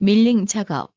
밀링 작업.